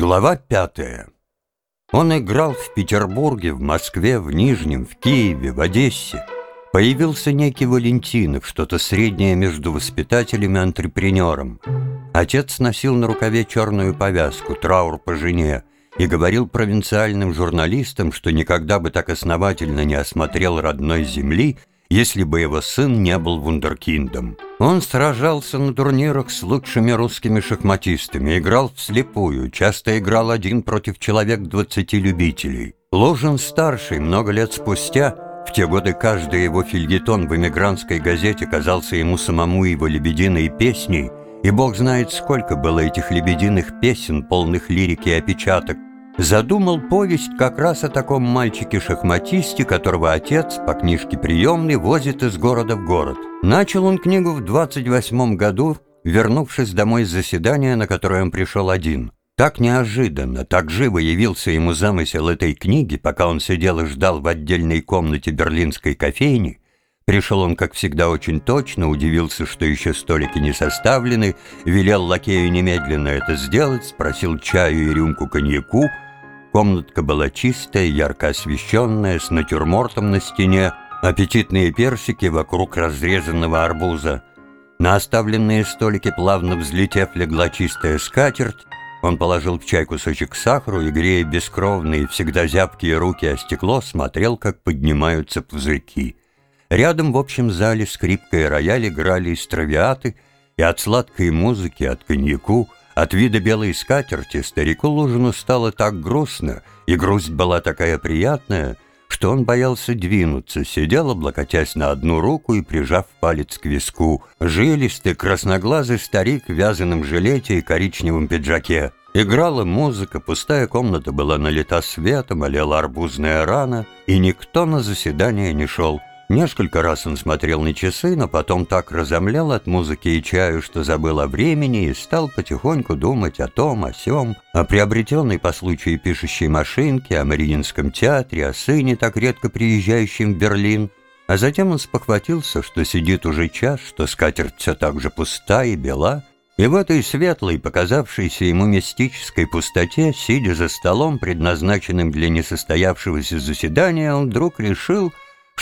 Глава пятая. Он играл в Петербурге, в Москве, в Нижнем, в Киеве, в Одессе. Появился некий Валентинов, что-то среднее между воспитателем и антрепренером. Отец носил на рукаве черную повязку, траур по жене, и говорил провинциальным журналистам, что никогда бы так основательно не осмотрел родной земли, если бы его сын не был вундеркиндом. Он сражался на турнирах с лучшими русскими шахматистами, играл вслепую, часто играл один против человек 20 любителей. Ложин-старший много лет спустя, в те годы каждый его фильетон в эмигрантской газете казался ему самому его лебединой песней, и бог знает, сколько было этих лебединых песен, полных лирики и опечаток, задумал повесть как раз о таком мальчике-шахматисте, которого отец по книжке приемной возит из города в город. Начал он книгу в 28 году, вернувшись домой с заседания, на которое он пришел один. Так неожиданно, так живо явился ему замысел этой книги, пока он сидел и ждал в отдельной комнате берлинской кофейни. Пришел он, как всегда, очень точно, удивился, что еще столики не составлены, велел лакею немедленно это сделать, спросил чаю и рюмку коньяку — Комнатка была чистая, ярко освещенная, с натюрмортом на стене, аппетитные персики вокруг разрезанного арбуза. На оставленные столики, плавно взлетев, легла чистая скатерть. Он положил в чай кусочек сахару и, грея бескровные, всегда зябкие руки о стекло, смотрел, как поднимаются пузырьки. Рядом в общем зале скрипка и рояль играли из травиаты, и от сладкой музыки, от коньяку — от вида белой скатерти старику Лужину стало так грустно, и грусть была такая приятная, что он боялся двинуться, сидел, облокотясь на одну руку и прижав палец к виску. Жилистый, красноглазый старик в вязаном жилете и коричневом пиджаке. Играла музыка, пустая комната была налита светом, олела арбузная рана, и никто на заседание не шел. Несколько раз он смотрел на часы, но потом так разомлел от музыки и чаю, что забыл о времени и стал потихоньку думать о том, о сём, о приобретенной по случаю пишущей машинке, о Мариинском театре, о сыне, так редко приезжающем в Берлин. А затем он спохватился, что сидит уже час, что скатерть все так же пуста и бела, и в этой светлой, показавшейся ему мистической пустоте, сидя за столом, предназначенным для несостоявшегося заседания, он вдруг решил —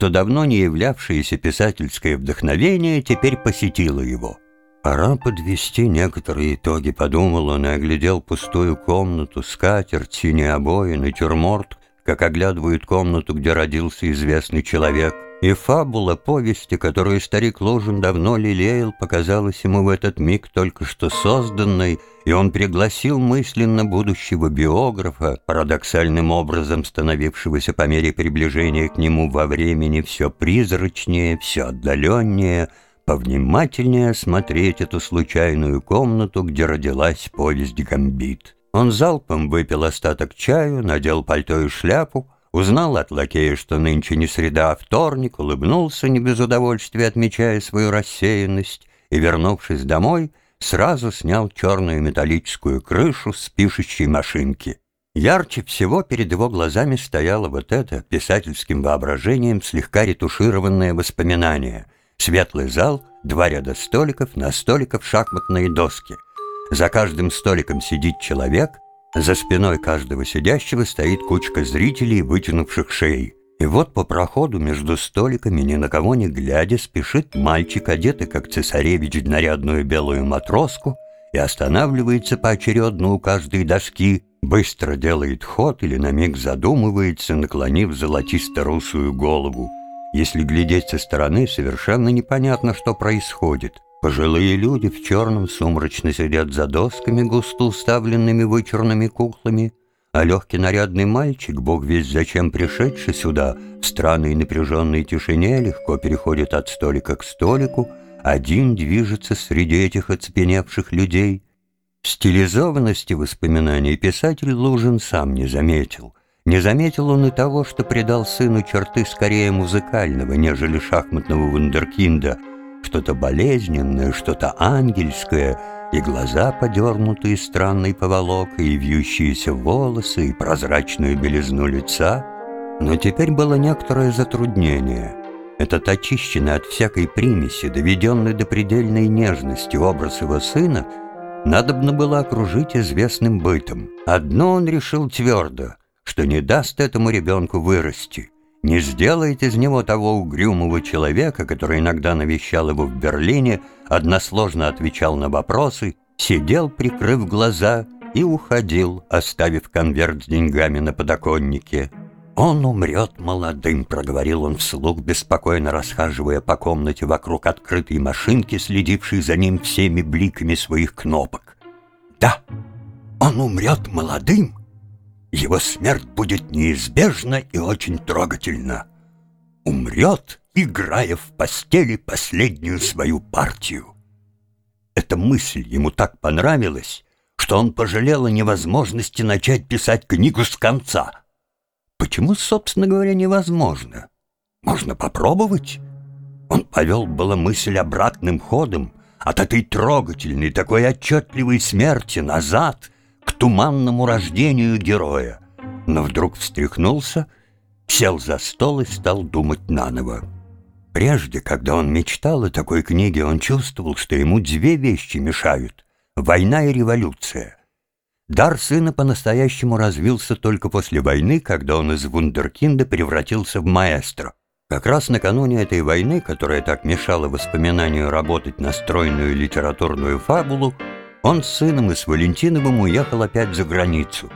что давно не являвшееся писательское вдохновение теперь посетило его. Пора подвести некоторые итоги, подумал он и оглядел пустую комнату, скатерть, синие обои, натюрморт, как оглядывают комнату, где родился известный человек. И фабула повести, которую старик Ложин давно лелеял, показалась ему в этот миг только что созданной, и он пригласил мысленно будущего биографа, парадоксальным образом становившегося по мере приближения к нему во времени все призрачнее, все отдаленнее, повнимательнее осмотреть эту случайную комнату, где родилась повесть «Гамбит». Он залпом выпил остаток чаю, надел пальто и шляпу, узнал от лакея, что нынче не среда, а вторник, улыбнулся не без удовольствия, отмечая свою рассеянность, и, вернувшись домой, сразу снял черную металлическую крышу с пишущей машинки. Ярче всего перед его глазами стояло вот это, писательским воображением, слегка ретушированное воспоминание. Светлый зал, два ряда столиков, на столиках шахматные доски. За каждым столиком сидит человек — за спиной каждого сидящего стоит кучка зрителей, вытянувших шеи. И вот по проходу между столиками, ни на кого не глядя, спешит мальчик, одетый как цесаревич в нарядную белую матроску, и останавливается поочередно у каждой доски, быстро делает ход или на миг задумывается, наклонив золотисто-русую голову. Если глядеть со стороны, совершенно непонятно, что происходит — Пожилые люди в черном сумрачно сидят за досками, густо уставленными вычурными куклами, а легкий нарядный мальчик, бог весь зачем пришедший сюда, в странной напряженной тишине легко переходит от столика к столику, один движется среди этих оцепеневших людей. Стилизованности воспоминаний писатель Лужин сам не заметил. Не заметил он и того, что придал сыну черты скорее музыкального, нежели шахматного вундеркинда — что-то болезненное, что-то ангельское, и глаза, подернутые странной поволокой, и вьющиеся волосы, и прозрачную белизну лица. Но теперь было некоторое затруднение. Этот очищенный от всякой примеси, доведенный до предельной нежности образ его сына, надобно было окружить известным бытом. Одно он решил твердо, что не даст этому ребенку вырасти, не сделает из него того угрюмого человека, который иногда навещал его в Берлине, односложно отвечал на вопросы, сидел, прикрыв глаза, и уходил, оставив конверт с деньгами на подоконнике. «Он умрет молодым», — проговорил он вслух, беспокойно расхаживая по комнате вокруг открытой машинки, следившей за ним всеми бликами своих кнопок. «Да, он умрет молодым. Его смерть будет неизбежна и очень трогательна. Умрет, играя в постели последнюю свою партию». Эта мысль ему так понравилась, что он пожалел о невозможности начать писать книгу с конца — Почему, собственно говоря, невозможно? Можно попробовать. Он повел было мысль обратным ходом от этой трогательной, такой отчетливой смерти назад к туманному рождению героя, но вдруг встряхнулся, сел за стол и стал думать наново. Прежде, когда он мечтал о такой книге, он чувствовал, что ему две вещи мешают — война и революция. Дар сына по-настоящему развился только после войны, когда он из вундеркинда превратился в маэстро. Как раз накануне этой войны, которая так мешала воспоминанию работать на стройную литературную фабулу, он с сыном и с Валентиновым уехал опять за границу.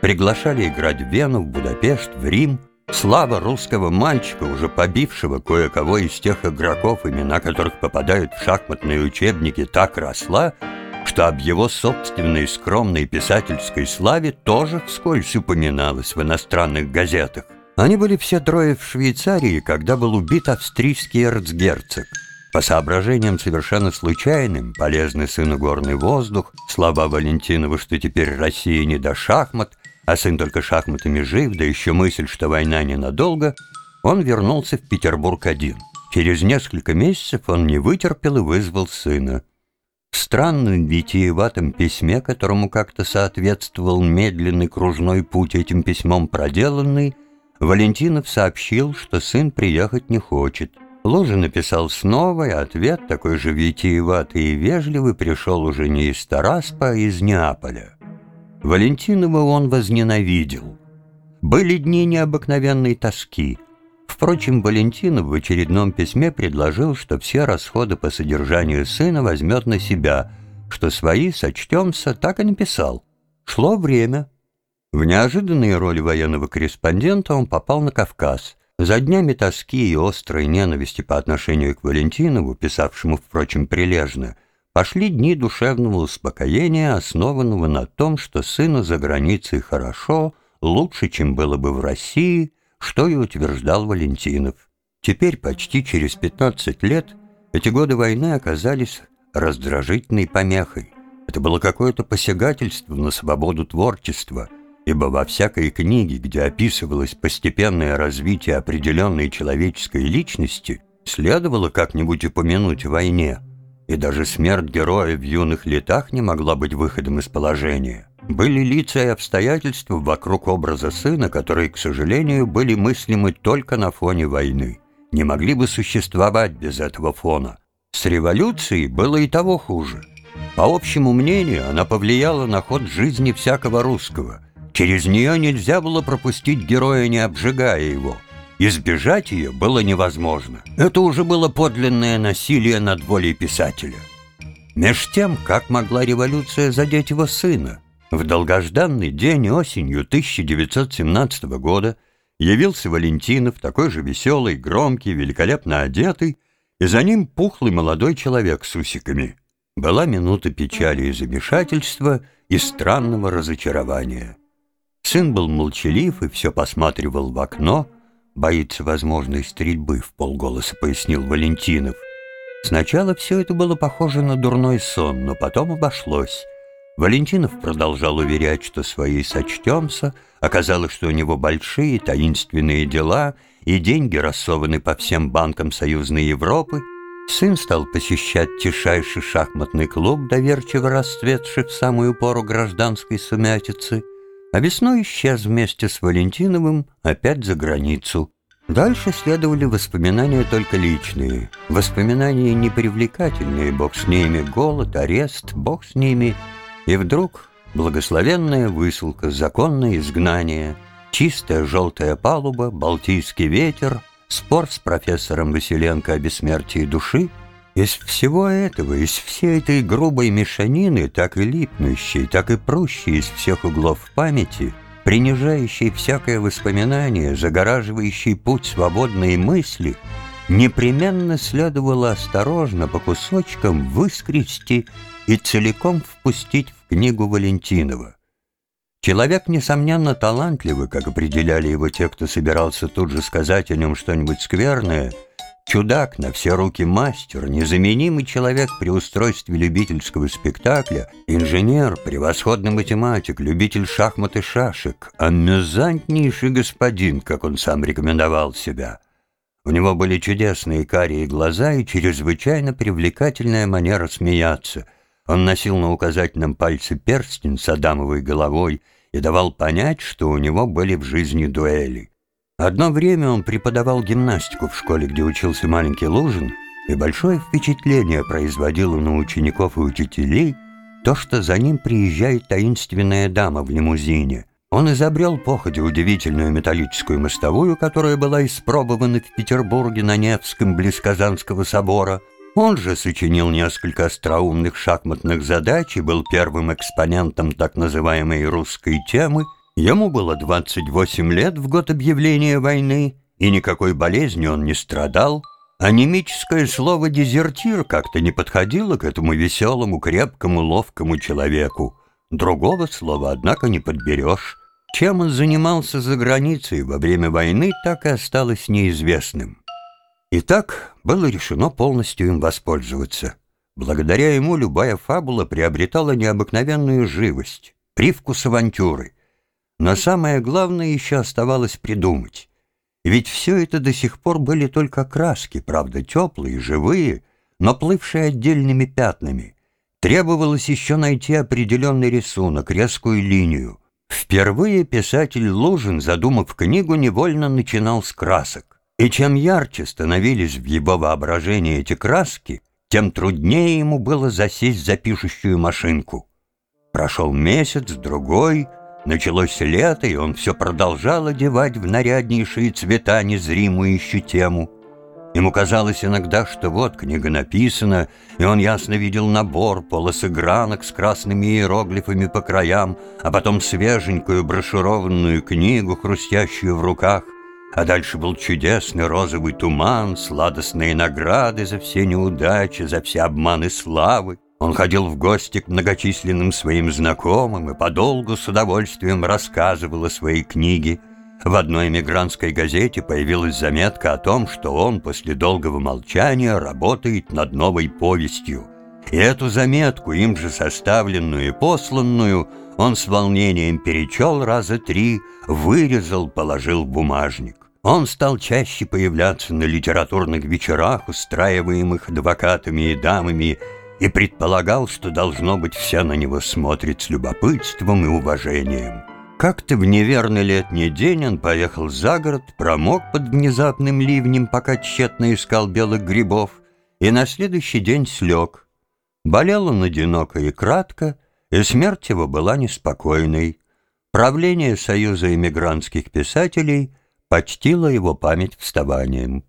Приглашали играть в Вену, в Будапешт, в Рим. Слава русского мальчика, уже побившего кое-кого из тех игроков, имена которых попадают в шахматные учебники, так росла, что об его собственной скромной писательской славе тоже вскользь упоминалось в иностранных газетах. Они были все трое в Швейцарии, когда был убит австрийский эрцгерцог. По соображениям совершенно случайным, полезный сыну горный воздух, слова Валентинова, что теперь Россия не до шахмат, а сын только шахматами жив, да еще мысль, что война ненадолго, он вернулся в Петербург один. Через несколько месяцев он не вытерпел и вызвал сына. В странном витиеватом письме, которому как-то соответствовал медленный кружной путь этим письмом проделанный, Валентинов сообщил, что сын приехать не хочет. Лужа написал снова, и ответ, такой же витиеватый и вежливый, пришел уже не из Тараспа, а из Неаполя. Валентинова он возненавидел. Были дни необыкновенной тоски — Впрочем, Валентинов в очередном письме предложил, что все расходы по содержанию сына возьмет на себя, что свои сочтемся, так и написал. Шло время. В неожиданные роли военного корреспондента он попал на Кавказ. За днями тоски и острой ненависти по отношению к Валентинову, писавшему, впрочем, прилежно, пошли дни душевного успокоения, основанного на том, что сыну за границей хорошо, лучше, чем было бы в России – что и утверждал Валентинов. Теперь, почти через 15 лет, эти годы войны оказались раздражительной помехой. Это было какое-то посягательство на свободу творчества, ибо во всякой книге, где описывалось постепенное развитие определенной человеческой личности, следовало как-нибудь упомянуть войне, и даже смерть героя в юных летах не могла быть выходом из положения. Были лица и обстоятельства вокруг образа сына, которые, к сожалению, были мыслимы только на фоне войны. Не могли бы существовать без этого фона. С революцией было и того хуже. По общему мнению, она повлияла на ход жизни всякого русского. Через нее нельзя было пропустить героя, не обжигая его. Избежать ее было невозможно. Это уже было подлинное насилие над волей писателя. Меж тем, как могла революция задеть его сына? В долгожданный день осенью 1917 года явился Валентинов, такой же веселый, громкий, великолепно одетый, и за ним пухлый молодой человек с усиками. Была минута печали и замешательства и странного разочарования. Сын был молчалив и все посматривал в окно, боится возможной стрельбы, в полголоса пояснил Валентинов. Сначала все это было похоже на дурной сон, но потом обошлось. Валентинов продолжал уверять, что свои сочтемся, оказалось, что у него большие таинственные дела, и деньги рассованы по всем банкам Союзной Европы. Сын стал посещать тишайший шахматный клуб, доверчиво расцветший в самую пору гражданской сумятицы, а весной исчез вместе с Валентиновым опять за границу. Дальше следовали воспоминания только личные. Воспоминания непривлекательные, бог с ними, голод, арест, бог с ними. И вдруг благословенная высылка, законное изгнание, чистая желтая палуба, балтийский ветер, спор с профессором Василенко о бессмертии души. Из всего этого, из всей этой грубой мешанины, так и липнущей, так и прущей из всех углов памяти — принижающий всякое воспоминание, загораживающий путь свободной мысли, непременно следовало осторожно по кусочкам выскрести и целиком впустить в книгу Валентинова. Человек, несомненно, талантливый, как определяли его те, кто собирался тут же сказать о нем что-нибудь скверное — Чудак, на все руки мастер, незаменимый человек при устройстве любительского спектакля, инженер, превосходный математик, любитель шахмат и шашек, амюзантнейший господин, как он сам рекомендовал себя. У него были чудесные карие глаза и чрезвычайно привлекательная манера смеяться. Он носил на указательном пальце перстень с адамовой головой и давал понять, что у него были в жизни дуэли. Одно время он преподавал гимнастику в школе, где учился маленький Лужин, и большое впечатление производило на учеников и учителей то, что за ним приезжает таинственная дама в лимузине. Он изобрел походе удивительную металлическую мостовую, которая была испробована в Петербурге на Невском близ Казанского собора. Он же сочинил несколько остроумных шахматных задач и был первым экспонентом так называемой «русской темы», Ему было 28 лет в год объявления войны, и никакой болезни он не страдал, а немическое слово «дезертир» как-то не подходило к этому веселому, крепкому, ловкому человеку. Другого слова, однако, не подберешь. Чем он занимался за границей во время войны, так и осталось неизвестным. Итак, было решено полностью им воспользоваться. Благодаря ему любая фабула приобретала необыкновенную живость, привкус авантюры — но самое главное еще оставалось придумать. Ведь все это до сих пор были только краски, правда, теплые, живые, но плывшие отдельными пятнами. Требовалось еще найти определенный рисунок, резкую линию. Впервые писатель Лужин, задумав книгу, невольно начинал с красок. И чем ярче становились в его воображении эти краски, тем труднее ему было засесть за пишущую машинку. Прошел месяц, другой — Началось лето, и он все продолжал одевать в наряднейшие цвета незримую еще тему. Ему казалось иногда, что вот книга написана, и он ясно видел набор, полосы гранок с красными иероглифами по краям, а потом свеженькую брошюрованную книгу, хрустящую в руках. А дальше был чудесный розовый туман, сладостные награды за все неудачи, за все обманы славы. Он ходил в гости к многочисленным своим знакомым и подолгу с удовольствием рассказывал о своей книге. В одной эмигрантской газете появилась заметка о том, что он после долгого молчания работает над новой повестью. И эту заметку, им же составленную и посланную, он с волнением перечел раза три, вырезал, положил в бумажник. Он стал чаще появляться на литературных вечерах, устраиваемых адвокатами и дамами, и предполагал, что, должно быть, вся на него смотрит с любопытством и уважением. Как-то в неверный летний день он поехал за город, промок под внезапным ливнем, пока тщетно искал белых грибов, и на следующий день слег. Болел он одиноко и кратко, и смерть его была неспокойной. Правление Союза эмигрантских писателей почтило его память вставанием.